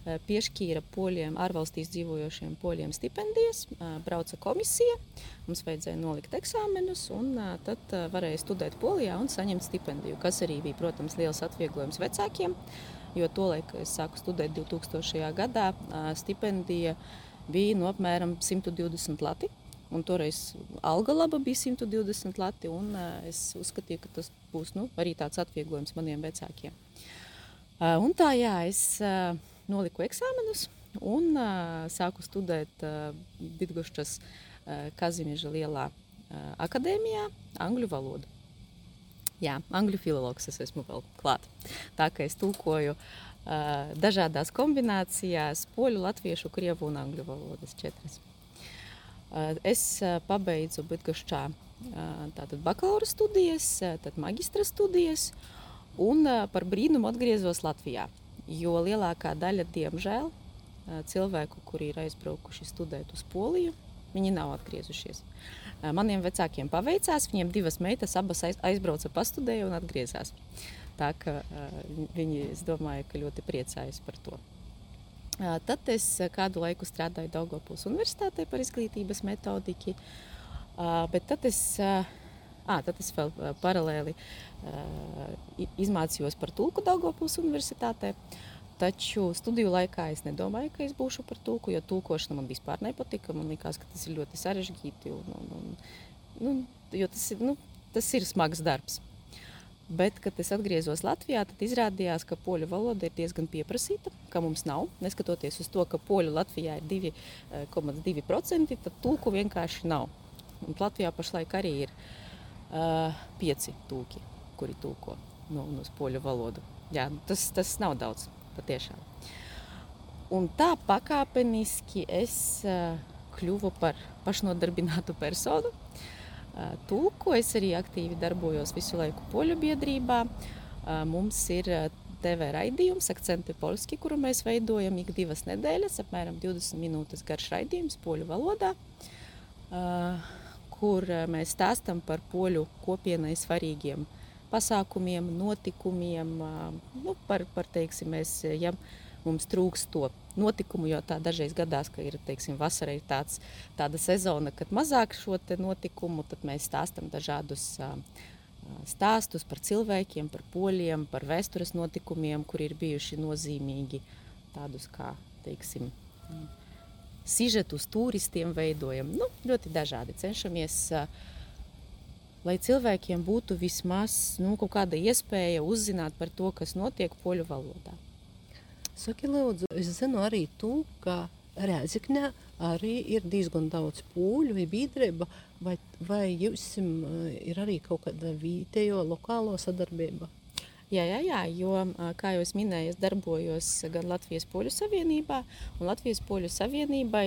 piešķīra poļiem, ārvalstīs dzīvojošiem poļiem stipendijas, brauca komisija, mums vajadzēja nolikt eksāmenus, un tad varēja studēt Polijā un saņemt stipendiju, kas arī bija, protams, liels atvieglojums vecākiem, jo tolaik, kad es sāku studēt 2000. gadā, stipendija bija no apmēram 120 lati. Un toreiz alga laba bija 120 lati, un uh, es uzskatīju, ka tas būs nu, arī tāds atvieglojums maniem vecākiem. Uh, un tā, jā, es uh, noliku eksāmenus un sāku studēt Bitgušas uh, Kazimieža lielā akadēmijā angļu valodu. Jā, angļu filologs es esmu vēl klāt. Tā kā es tulkoju dažādās kombinācijās poļu, latviešu, krievu un angļu valodas četras. Es pabeidzu Bitgašķā tātad bakalaura studijas, tad magistra studijas un par brīnumu atgriezos Latvijā. Jo lielākā daļa, diemžēl, cilvēku, kuri ir aizbraukuši studēt uz Poliju, viņi nav atgriezušies. Maniem vecākiem paveicās, viņiem divas meitas abas aizbrauca pastudēja un atgriezās. Tā ka viņi, es domāju, ka ļoti priecājas par to. Tad es kādu laiku strādāju Daugopils universitātē par izglītības metodiku, bet tad es, à, tad es vēl paralēli izmācījos par tulku Daugopils universitātē. Taču studiju laikā es nedomāju, ka es būšu par tulku, jo tulkošana man vispār nepatika. Man liekas, ka tas ir ļoti sarežģīti, un, un, un, nu, jo tas ir, nu, tas ir smags darbs. Bet, kad es atgriezos Latvijā, tad izrādījās, ka poļu valoda ir diezgan pieprasīta, ka mums nav. Neskatoties uz to, ka poļu Latvijā ir 2,2%, eh, tad tulku vienkārši nav. Un Latvijā pašlaik arī ir uh, pieci tulki, kuri tulko no, no poļu valodu. Jā, tas, tas nav daudz patiešām. Un tā pakāpeniski es uh, kļuvu par pašnodarbinātu personu. Uh, tulku es arī aktīvi darbojos visu laiku poļu biedrībā. Mums ir TV raidījums, akcenti polski, kuru mēs veidojam ik divas nedēļas, apmēram 20 minūtes garš raidījums poļu valodā, kur mēs stāstam par poļu kopienai svarīgiem pasākumiem, notikumiem, nu, par, par teiksim, mēs, ja mums trūks to notikumu, jo tā dažreiz gadās, ka ir, teiksim, vasara ir tāds, tāda sezona, kad mazāk šo notikumu, tad mēs stāstam dažādus uh, stāstus par cilvēkiem, par poļiem, par vēstures notikumiem, kur ir bijuši nozīmīgi, tādus kā, teiksim, sižetus turistiem veidojam. Nu, ļoti dažādi cenšamies, lai cilvēkiem būtu vismaz nu, kāda iespēja uzzināt par to, kas notiek poļu valodā. Saki, Lūdzu, es zinu arī to, ka Rēzikņā arī ir diezgan daudz pūļu vai biedrība, vai, vai jums ir arī kaut kāda vietējo lokālo sadarbība? Jā, jā, jā, jo, kā jau minēju, es darbojos gan Latvijas Poļu Savienībā, un Latvijas Poļu Savienībai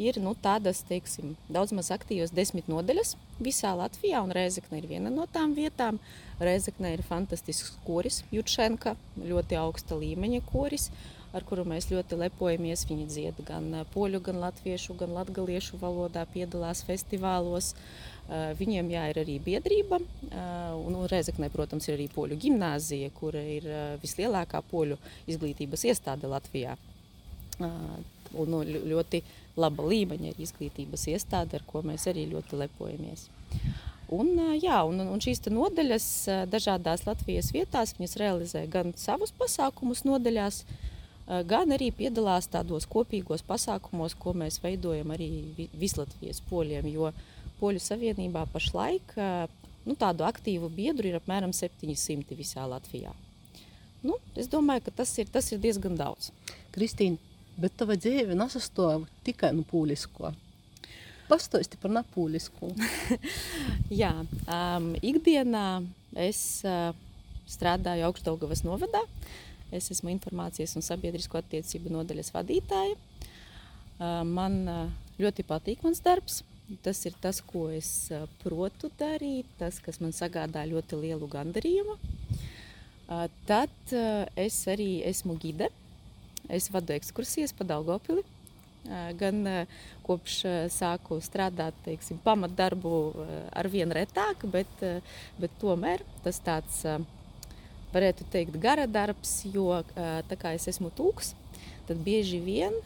ir nu, tādas, teiksim, daudz maz aktīvas desmit nodaļas visā Latvijā, un Rēzekne ir viena no tām vietām. Rēzekne ir fantastisks koris, Jutšenka, ļoti augsta līmeņa koris, ar kuru mēs ļoti lepojamies. Viņi dzied gan poļu, gan latviešu, gan latgaliešu valodā, piedalās festivālos. Viņiem jā, ir arī biedrība, un Reizeknē, protams, ir arī poļu gimnāzija, kura ir vislielākā poļu izglītības iestāde Latvijā. Un nu, ļoti laba līmeņa izglītības iestāde, ar ko mēs arī ļoti lepojamies. Un, jā, un, un šīs nodaļas dažādās Latvijas vietās realizē gan savus pasākumus nodaļās, uh, gan arī piedalās tādos kopīgos pasākumos, ko mēs veidojam arī Vislatvijas poļiem. Jo Poļu savienībā pašlaik nu, tādu aktīvu biedru ir apmēram 700 visā Latvijā. Nu, es domāju, ka tas ir, tas ir diezgan daudz. Kristīna, bet tava dzīve nesastāv tikai no pūlisko. Pastāsti par napūlisku. Jā, um, ikdienā es uh, strādāju Augstdaugavas novadā. Uh, Es esmu informācijas un sabiedrisko attiecību nodaļas vadītāja. Man ļoti patīk mans darbs. Tas ir tas, ko es protu darīt, tas, kas man sagādā ļoti lielu gandarījumu. Tad es arī esmu gide. Es vadu ekskursijas pa Daugopili. Gan kopš sāku strādāt, teiksim, pamatdarbu ar vien retāk, bet, bet tomēr tas tāds varētu teikt, gara darbs, jo tā kā es esmu tūks, tad bieži vien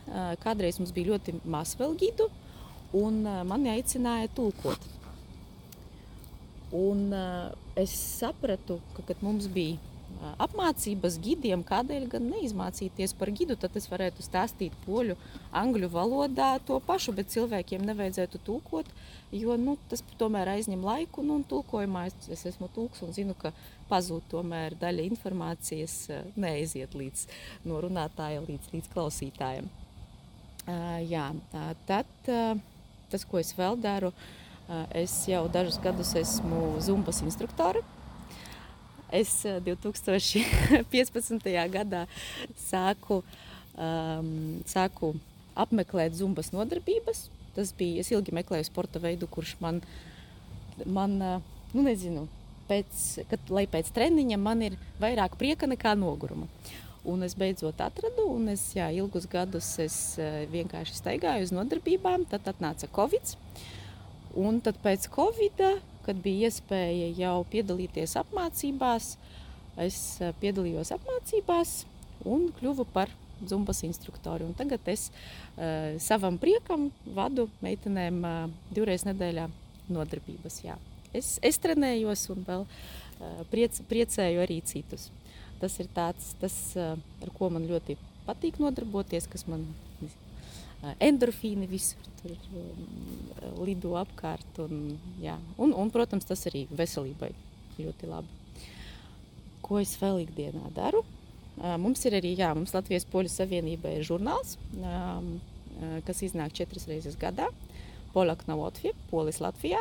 kādreiz mums bija ļoti maz vēl gidu, un mani aicināja tulkot. Un es sapratu, ka, kad mums bija apmācības gidiem, kādēļ gan neizmācīties par gidu, tad es varētu stāstīt poļu, angļu valodā to pašu, bet cilvēkiem nevajadzētu tulkot, jo nu, tas tomēr aizņem laiku, nu, un tulkojumā es, es esmu tulks un zinu, ka pazūd tomēr daļa informācijas neaiziet līdz no runātāja līdz, līdz klausītājiem. Uh, jā, tad uh, tas, ko es vēl daru, es jau dažus gadus esmu zumbas instruktore. Es 2015. Eh, gadā sāku, um, sāku apmeklēt zumbas nodarbības. Tas bija, es ilgi meklēju sporta veidu, kurš man, man eh, nu nezinu, pēc, kad, lai pēc treniņa man ir vairāk prieka nekā noguruma. Un es beidzot atradu, un es jā, ilgus gadus es eh, vienkārši staigāju uz nodarbībām. Tad atnāca Covid. Un tad pēc Covid kad bija iespēja jau piedalīties apmācībās, es eh, piedalījos apmācībās un kļuvu par zumbas instruktori. Un tagad es uh, savam priekam vadu meitenēm uh, divreiz nedēļā nodarbības. Jā. Es, es trenējos un vēl uh, priec, priecēju arī citus. Tas ir tāds, tas, uh, ar ko man ļoti patīk nodarboties, kas man endorfīni visur tur um, lido apkārt. Un, jā. un, un, protams, tas arī veselībai ļoti labi. Ko es vēl ikdienā daru? Mums ir arī jā, mums Latvijas Poļu Savienībai ir žurnāls, kas iznāk četras reizes gadā. Polak Navotvie, Polis Latvijā,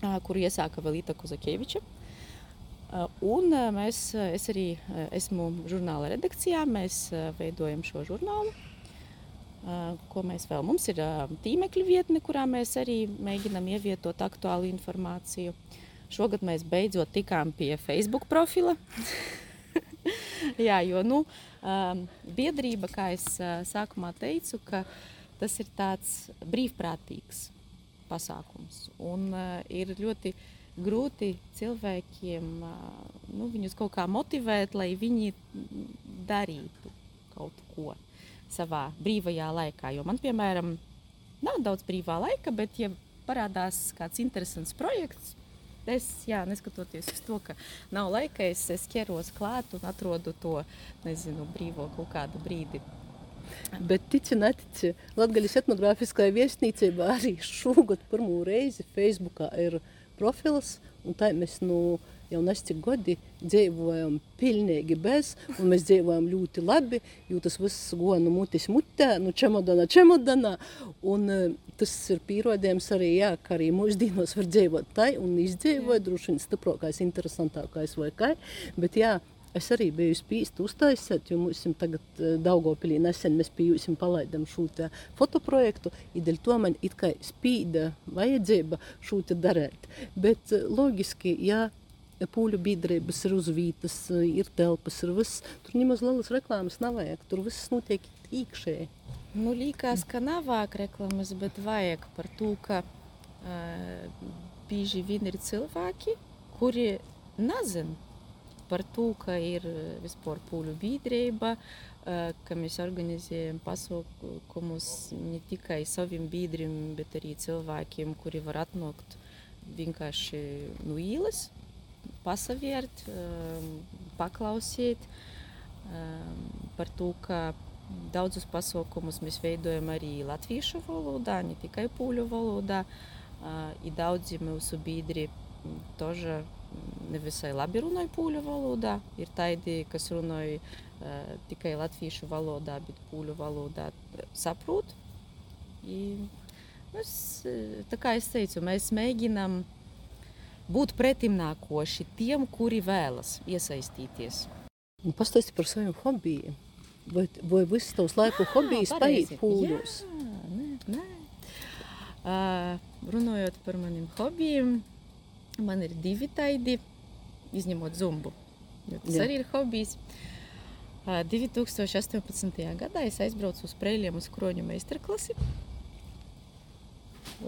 kuru iesāka Velita Kozakeviča. Un mēs, es arī esmu žurnāla redakcijā, mēs veidojam šo žurnālu. Ko mēs vēl? Mums ir tīmekļa vietne, kurā mēs arī mēģinām ievietot aktuālu informāciju. Šogad mēs beidzot tikām pie Facebook profila. Jā, jo nu, biedrība, kā es sākumā teicu, tas ir tāds brīvprātīgs pasākums. Un uh, ir ļoti grūti cilvēkiem uh, nu, viņus kaut kā motivēt, lai viņi darītu kaut ko savā brīvajā laikā. Jo man, piemēram, nav daudz brīvā laika, bet, ja parādās kāds interesants projekts, es, jā, neskatoties uz to, ka nav laika, es, es ķeros klāt un atrodu to nezinu, brīvo kaut kādu brīdi. Bet, tici, netici, Latvijas etnogrāfiskajā viesnīcībā arī šogad pirmo reizi Facebookā ir profils, un tā mēs nu, jau nescik gadi dzīvojam pilnīgi bez, un mēs dzīvojam ļoti labi, jo tas viss go no mutis mutē, no čemodana čemodana, un tas ir pierādījums arī, jā, ka arī mūsdienos var dzīvot tai un izdzīvot, droši vien stiprākais, interesantākais vai kā, bet jā, Es arī biju spīsti uztaisīt, jo mums tagad Daugopilī nesen mēs bijūsim palaidam šo te fotoprojektu, i dēļ to man it kā spīda vajadzība šo te darēt. Bet logiski, ja pūļu biedrības ir uz vītas, ir telpas, ir viss, tur nemaz lielas reklāmas nav vajag, tur viss notiek iekšēji. Nu, liekas, ka nav vajag reklāmas, bet vajag par to, ka uh, bieži vien ir cilvēki, kuri nezina par to, ka ir vispār pūļu biedrība, ka mēs organizējam pasaukumus ne tikai saviem biedriem, bet arī cilvēkiem, kuri var atnākt vienkārši no ielas, pasaviert, paklausīt par to, ka daudzus pasaukumus mēs veidojam arī latviešu valodā, ne tikai pūļu valodā. Ir daudzi mūsu biedri тоже nevisai labi runāja pūļu valodā. Ir tādi, kas runāja uh, tikai latviešu valodā, bet pūļu valodā saprot. I, mēs, tā kā es teicu, mēs mēģinām būt pretimnākoši tiem, kuri vēlas iesaistīties. Nu, Pastāsti par saviem hobijiem. Vai, vai viss tavs laiku hobijs paiet pūļos? Jā, nē, nē. Uh, runājot par maniem hobijiem, Man ir divi taidi, izņemot zumbu. Tas Jā. arī ir hobijs. 2018. gadā es aizbraucu uz Prēļiem uz kroņu meistarklasi.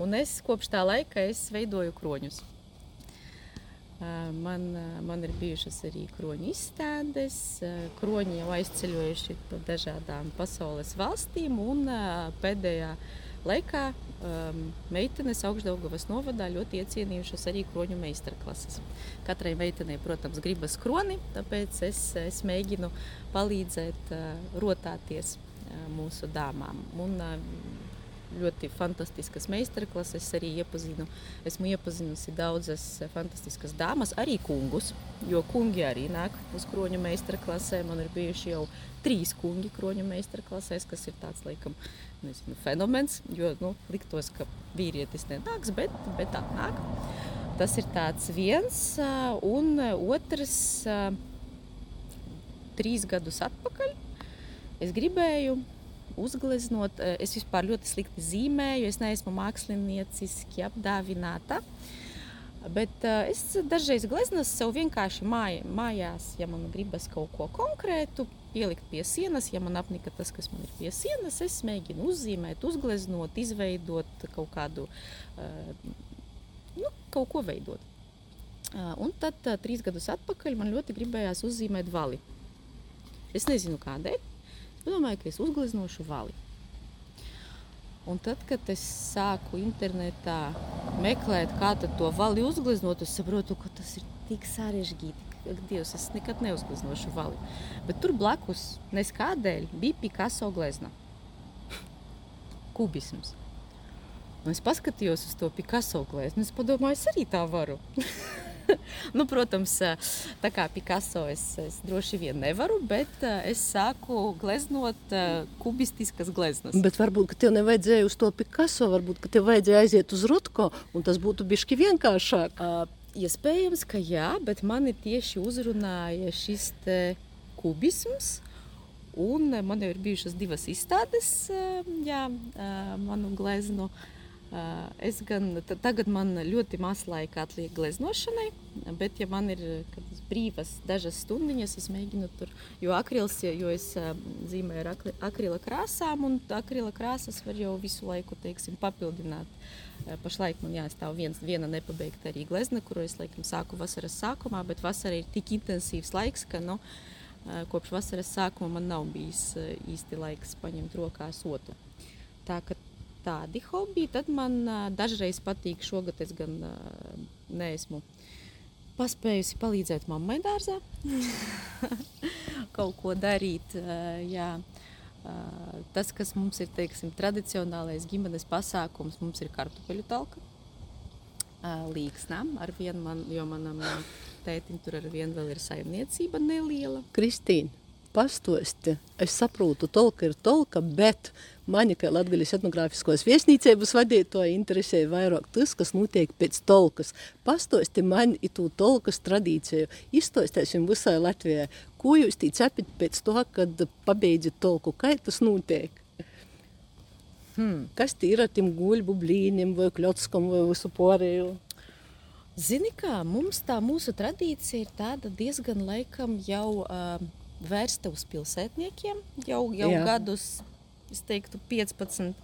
Un es kopš tā laika es veidoju kroņus. Man, man ir bijušas arī kroņu izstādes. Kroņi jau aizceļojuši pa dažādām pasaules valstīm. Un pēdējā laikā um, meitenes augšdaugavas novadā ļoti iecienījušas arī kroņu meistarklases. Katrai meitenei, protams, gribas kroni, tāpēc es, es mēģinu palīdzēt uh, rotāties uh, mūsu dāmām. Un, uh, ļoti fantastiskas meistarklases. Es arī iepazinu, esmu iepazinusi daudzas fantastiskas dāmas, arī kungus. Jo kungi arī nāk uz kroņu meistarklasē. Man ir bijuši jau trīs kungi kroņu meistarklasēs, kas ir tāds laikam nezinu, fenomens. Jo nu, liktos, ka vīrietis nenāks, bet, bet tā nāk. Tas ir tāds viens, un otrs trīs gadus atpakaļ. Es gribēju uzgleznot. Es vispār ļoti slikti zīmēju, es neesmu mākslinieciski apdāvināta. Bet uh, es dažreiz gleznas sev vienkārši māj, mājās, ja man gribas kaut ko konkrētu, pielikt pie sienas. Ja man apnika tas, kas man ir pie sienas, es mēģinu uzzīmēt, uzgleznot, izveidot kaut kādu, uh, nu, kaut ko veidot. Un tad, trīs gadus atpakaļ, man ļoti gribējās uzzīmēt vali. Es nezinu, kādēļ. Es domāju, ka es uzgleznošu vali. Un tad, kad es sāku internetā meklēt, kā to vali uzgleznot, es saprotu, ka tas ir tik sarežģīti. Dievs, es nekad neuzgleznošu vali. Bet tur blakus, neskādēļ, bija Picasso glezna. Kubisms. Un es paskatījos uz to Picasso gleznu. Es domāju, es arī tā varu. nu, protams, tā kā Picasso es, es droši vien nevaru, bet es sāku gleznot kubistiskas gleznas. Bet varbūt, tev nevajadzēja uz to Picasso, varbūt, tev vajadzēja aiziet uz Rutko, un tas būtu bišķi vienkāršāk. Uh, Iespējams, ka jā, bet mani tieši uzrunāja šis kubisms. Un man jau ir bijušas divas izstādes, jā, manu gleznu. Es gan tagad man ļoti maz laika atliek gleznošanai, bet, ja man ir brīvas dažas stundiņas, es mēģinu tur, jo akrils, jo es zīmēju ar akrila krāsām, un akrila krāsas var jau visu laiku, teiksim, papildināt. Pašlaik man jāstāv viens, viena nepabeigta arī glezna, kuru es, laikam, sāku vasaras sākumā, bet vasara ir tik intensīvs laiks, ka, nu, kopš vasaras sākuma man nav bijis īsti laiks paņemt rokās otru. Tā, ka tādi hobiji. Tad man dažreiz patīk, šogad es gan neesmu paspējusi palīdzēt mammai dārzā, kaut ko darīt. Jā. Tas, kas mums ir teiksim, tradicionālais ģimenes pasākums, mums ir kartupeļu talka. Līksnām ar vienu, man, jo manam tētim tur ar vienu vēl ir saimniecība neliela. Kristīna, pastosti, es saprotu, tolka ir tolka, bet mani, kā Latgaļas etnogrāfiskos viesnīcības vadītoja, interesē vairāk tas, kas notiek pēc tolkas. Pastosti man i tū tolkas tradīciju, izstostēsim visai Latvijai. Ko jūs tī cepit pēc to, kad pabeidzat tolku? Kā tas notiek? Hmm. Kas tī ir ar tiem guļbu blīnim vai kļotskam vai visu pārējo? Zini kā, mums tā mūsu tradīcija ir tāda diezgan laikam jau uh, vērsta uz pilsētniekiem jau, jau Jā. gadus, es teiktu, 15.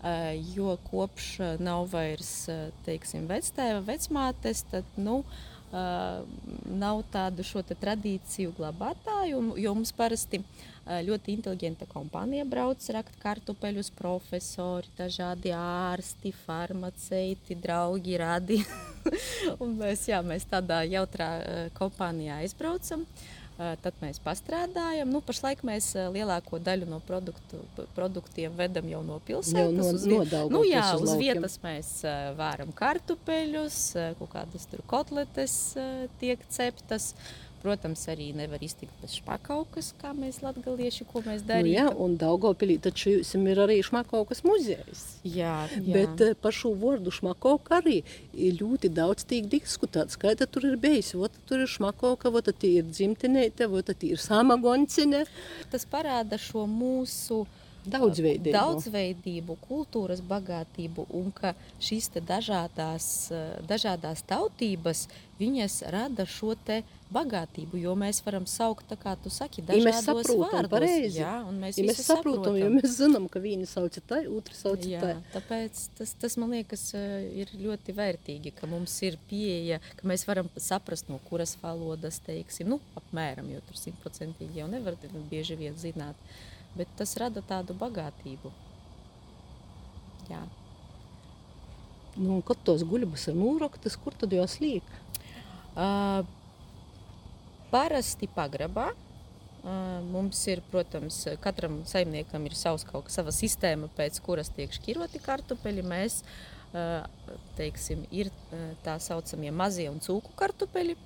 Uh, jo kopš uh, nav vairs uh, teiksim, vectēva, vecmātes, tad nu, nav tādu šo tradīciju glabātāju. Jo mums parasti ļoti inteliģenta kompānija brauc rakt kartupeļus, profesori, dažādi ārsti, farmaceiti, draugi, radi. mēs, jā, mēs tādā jautrā kompānijā aizbraucam. Uh, Tad mēs pastrādājam. Nu, pašlaik mēs lielāko daļu no produktu, produktiem vedam jau no pilsētas. No, uz, nu, jā, uz, uz vietas mēs vāram kartupeļus, kaut kādas tur kotletes tiek ceptas. Protams, arī nevar iztikt bez špakaukas, kā mēs latgalieši, ko mēs darījām. Nu, jā, un Daugavpilī taču jums ir arī šmakaukas muzejs. Jā, jā. Bet par šo vārdu šmakauka arī ļoti daudz tiek diskutēts. Kā tad tur ir bijis? Ot, tur ir šmakauka, ot, tā ir dzimtenēte, ot, tā ir samagoncine. Tas parāda šo mūsu Daudzveidību. Daudzveidību, kultūras bagātību un ka šīs dažādās, dažādās tautības viņas rada šo te bagātību, jo mēs varam saukt, tā kā tu saki, dažādos ja mēs saprotam, vārdus. Pareizi. Jā, un mēs, ja mēs saprotam, saprotam, jo mēs zinām, ka vieni sauc tai, otri sauc jā, tai. Tāpēc tas, tas, man liekas, ir ļoti vērtīgi, ka mums ir pieeja, ka mēs varam saprast, no kuras valodas, teiksim, nu, apmēram, jo tur simtprocentīgi jau nevar bieži vien zināt, bet tas rada tādu bagātību. Jā. Nu, kad tos guļbas ir nūroktas, kur tad jos liek? Parasti pagrabā. Mums ir, protams, katram saimniekam ir savs kaut kā sava sistēma, pēc kuras tiek šķiroti kartupeļi. Mēs, teiksim, ir tā saucamie mazie un cūku kartupeļi,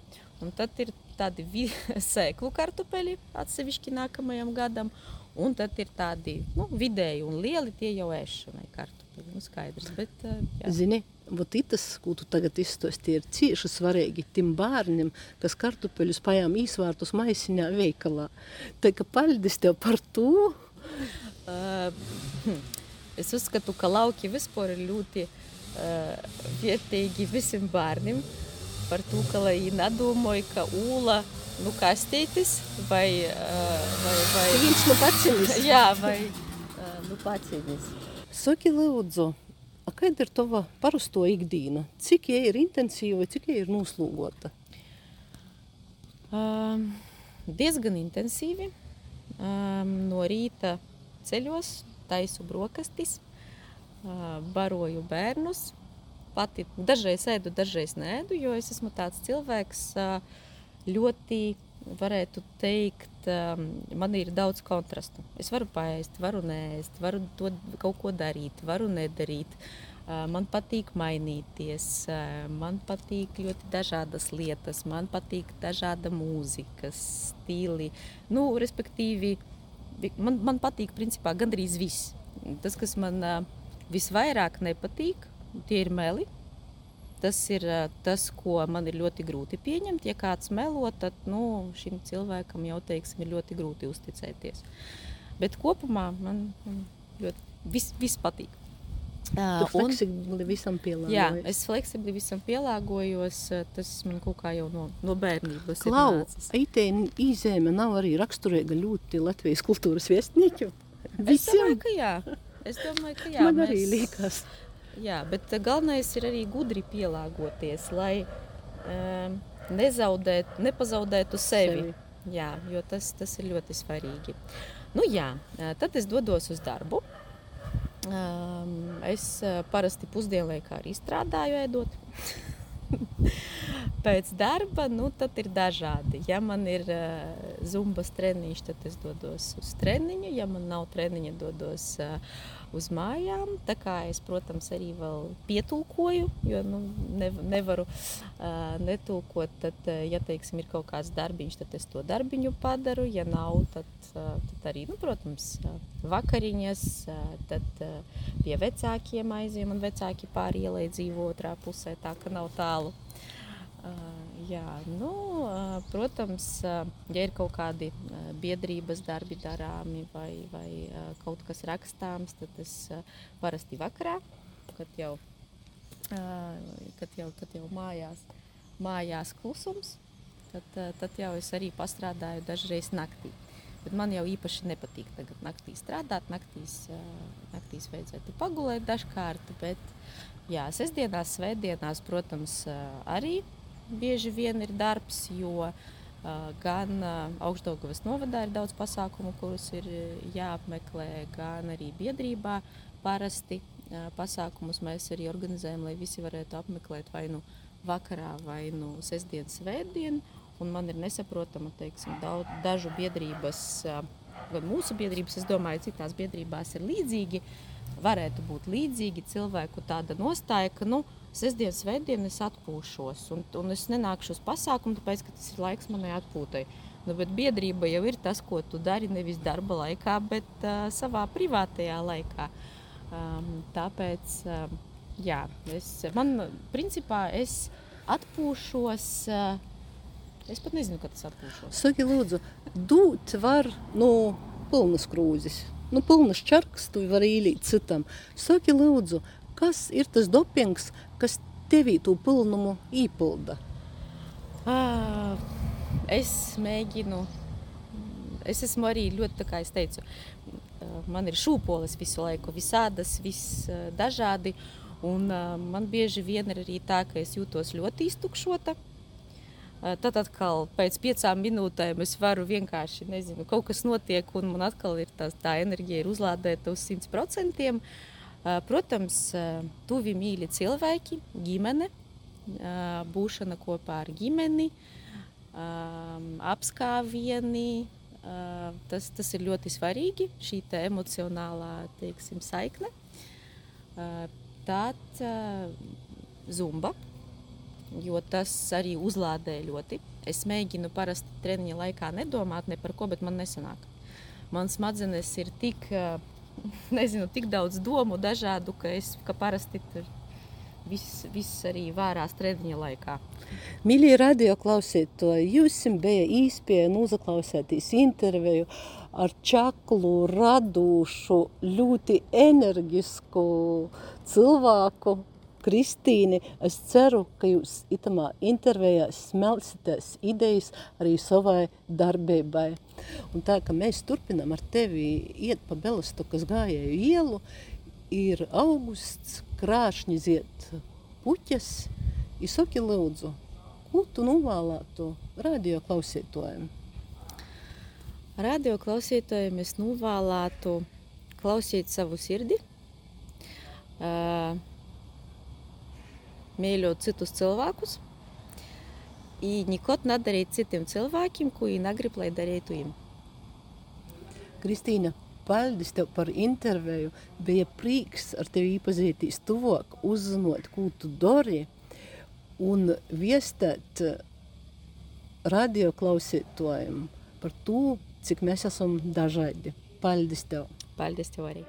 un tad ir tādi sēklu kartupeļi atsevišķi nākamajam gadam, un tad ir tādi nu, vidēji un lieli tie jau ēšanai kartupeļi. Nu, skaidrs, bet, jā. Zini, Vot tas, ko tu tagad izstāstīji, ir cieši svarīgi tim bērniem, kas kartupeļus pajām īsvārtus maisiņā veikalā. Tā kā paldies tev par to. Uh, es uzskatu, ka lauki vispār ir ļoti uh, vietīgi visiem bērniem. Par to, ka viņi nedomāja, ka ūla nu, kastītis vai, uh, vai, vai... Viņš nu pacinis. Jā, vai uh, nu pacinis. Saki lūdzu, A kāda ir tava parasto ikdiena? Cik jie ir intensīva, cik jie ir noslūgota? Um, diezgan intensīvi. Um, no rīta ceļos, taisu brokastis, uh, baroju bērnus. Pati dažreiz ēdu, dažreiz nēdu, jo es esmu tāds cilvēks uh, ļoti varētu teikt, um, man ir daudz kontrastu. Es varu paēst, varu nēst, varu to kaut ko darīt, varu nedarīt. Uh, man patīk mainīties, uh, man patīk ļoti dažādas lietas, man patīk dažāda mūzikas stili. Nu, respektīvi, man, man patīk principā gandrīz viss. Tas, kas man uh, visvairāk nepatīk, tie ir meli. Tas ir tas, ko man ir ļoti grūti pieņemt. Ja kāds melo, tad nu, šim cilvēkam jau teiksim, ir ļoti grūti uzticēties. Bet kopumā man, man ļoti viss vis patīk. Uh, fleksibli visam pielāgojas. Jā, es fleksibli visam pielāgojos. Tas man kaut kā jau no, no bērnības Klau, itēna īzēme nav arī raksturīga ļoti Latvijas kultūras viestniekiem? Es domāju, ka jā. Es domāju, ka jā. Man mēs... arī liekas. Jā, bet galvenais ir arī gudri pielāgoties, lai um, nezaudēt, nepazaudētu sevi. sevi. Jā, jo tas, tas ir ļoti svarīgi. Nu jā, tad es dodos uz darbu. Es parasti pusdienlaikā arī strādāju, ēdot. Pēc darba nu, ir dažādi. Ja man ir uh, zumbas treniņš, tad es dodos uz treniņu. Ja man nav treniņa, dodos uh, uz mājām. Tā kā es, protams, arī vēl pietulkoju, jo nu, ne, nevaru uh, netulkot. Tad, ja teiksim, ir kaut kāds darbiņš, tad es to darbiņu padaru. Ja nav, tad, uh, tad arī, nu, protams, vakariņas, uh, tad uh, pie vecākiem aizjām. Man vecāki pāri ielai dzīvo otrā pusē, tā ka nav tālu. Uh, jā, nu, protams, ja ir kaut kādi biedrības darbi darāmi vai, vai kaut kas rakstāms, tad es parasti vakarā, kad jau, kad jau, kad jau mājās, mājās klusums, tad, tad jau es arī pastrādāju dažreiz naktī. Bet man jau īpaši nepatīk tagad naktī strādāt, naktīs, naktīs vajadzētu pagulēt dažkārt, bet jā, sestdienās, svētdienās, protams, arī bieži vien ir darbs, jo gan augstdaļgavas novadā ir daudz pasākumu, kurus ir jāapmeklē, gan arī biedrībā parasti pasākumus mēs arī organizējam, lai visi varētu apmeklēt vai nu vakarā, vai nu sestdien, svētdien. Un man ir nesaprotama, teiksim, daudz, dažu biedrības, gan mūsu biedrības, es domāju, citās biedrībās ir līdzīgi. Varētu būt līdzīgi cilvēku tāda nostāja, ka, nu, sestdienas, svētdienas es atpūšos. Un, un es nenākšu uz pasākumu, tāpēc, ka tas ir laiks manai atpūtai. Nu, bet biedrība jau ir tas, ko tu dari nevis darba laikā, bet uh, savā privātajā laikā. Um, tāpēc, um, jā, es, man principā es atpūšos. Uh, Es pat nezinu, kad tas atpūšos. Saki, lūdzu, dūt var no nu, pilnas krūzes. Nu, pilnas čarkas tu vari ielīt citam. Saki, lūdzu, kas ir tas dopings, kas tevī to pilnumu īpilda? Ah, es mēģinu, es esmu arī ļoti, kā es teicu, man ir šūpoles visu laiku, visādas, vis dažādi, un man bieži vien ir arī tā, ka es jūtos ļoti iztukšota, Tad atkal pēc piecām minūtēm es varu vienkārši, nezinu, kaut kas notiek, un man atkal ir tā, tā enerģija ir uzlādēta uz 100%. Protams, tuvi mīļi cilvēki, ģimene, būšana kopā ar ģimeni, apskāvieni. Tas, tas ir ļoti svarīgi, šī emocionālā teiksim, saikne. Tad zumba jo tas arī uzlādē ļoti. Es mēģinu parasti treniņa laikā nedomāt ne par ko, bet man nesanāk. Man smadzenes ir tik, nezinu, tik daudz domu dažādu, ka es ka parasti tur viss, viss arī vārās treniņa laikā. Mīļie radioklausītāji, jums bija īspēja noklausīties interviju ar čaklu, radošu, ļoti enerģisku cilvēku, Kristīne, es ceru, ka jūs itamā intervijā smelsities idejas arī savai darbībai. Un tā, ka mēs turpinām ar tevi iet pa Belastokas gājēju ielu, ir augusts, krāšņi ziet puķes. Izsaki lūdzu, ko tu novēlētu radio klausītājiem? Radio klausītājiem es novēlētu klausīt savu sirdi. Uh, mīļot citus cilvēkus. I nekot nedarīt citiem cilvēkiem, ko viņi negrib, lai darītu viņiem. Kristīna, paldies tev par interviju. Bija prieks ar tevi iepazīties tuvāk, uzzinot, ko tu dari un viestēt radioklausītājiem par to, cik mēs esam dažādi. Paldies tev! Paldies tev arī!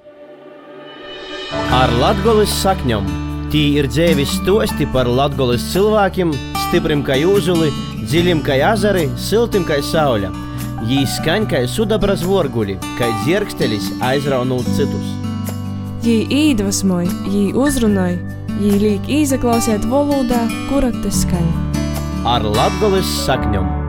Ar Latgoles sakņom! Tī ir dzēvis stosti par latgoles cilvēkiem, stiprim kā jūzuli, dziļim kā ezeri, siltim kā sauļa. Jī skaņ kā sudabras vorguļi, kā dzirkstelis aizraunot citus. Jī iedvesmoja, jī uzrunāja, jī liek izaklausīt valodā, kura te skaņa. Ar latgoles sakņom!